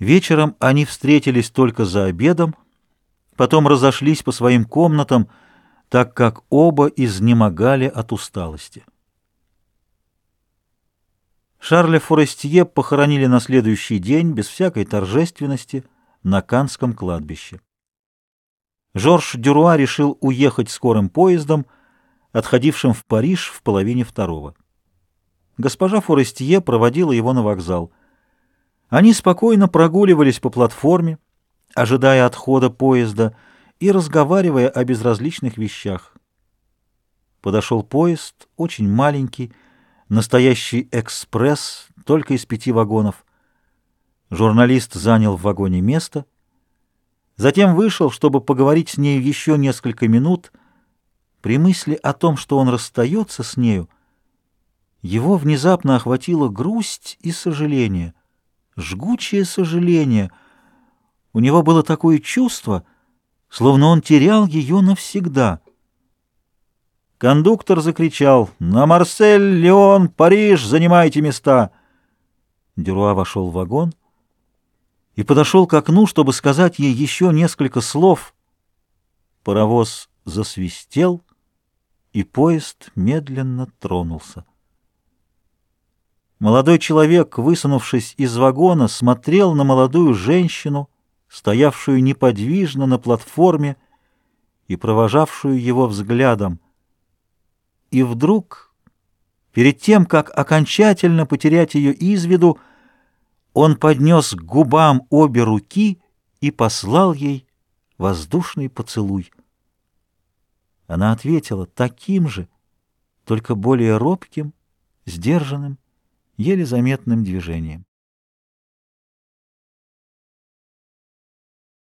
Вечером они встретились только за обедом, потом разошлись по своим комнатам, так как оба изнемогали от усталости. Шарля Форестье похоронили на следующий день без всякой торжественности на Канском кладбище. Жорж Дюруа решил уехать скорым поездом, отходившим в Париж в половине второго. Госпожа Форестье проводила его на вокзал. Они спокойно прогуливались по платформе, ожидая отхода поезда и разговаривая о безразличных вещах. Подошел поезд, очень маленький, настоящий экспресс, только из пяти вагонов. Журналист занял в вагоне место, затем вышел, чтобы поговорить с нею еще несколько минут. При мысли о том, что он расстается с нею, его внезапно охватила грусть и сожаление, жгучее сожаление. У него было такое чувство, словно он терял ее навсегда — Кондуктор закричал «На Марсель, Леон, Париж, занимайте места!» Дюруа вошел в вагон и подошел к окну, чтобы сказать ей еще несколько слов. Паровоз засвистел, и поезд медленно тронулся. Молодой человек, высунувшись из вагона, смотрел на молодую женщину, стоявшую неподвижно на платформе и провожавшую его взглядом — и вдруг, перед тем, как окончательно потерять ее из виду, он поднес к губам обе руки и послал ей воздушный поцелуй. Она ответила таким же, только более робким, сдержанным, еле заметным движением.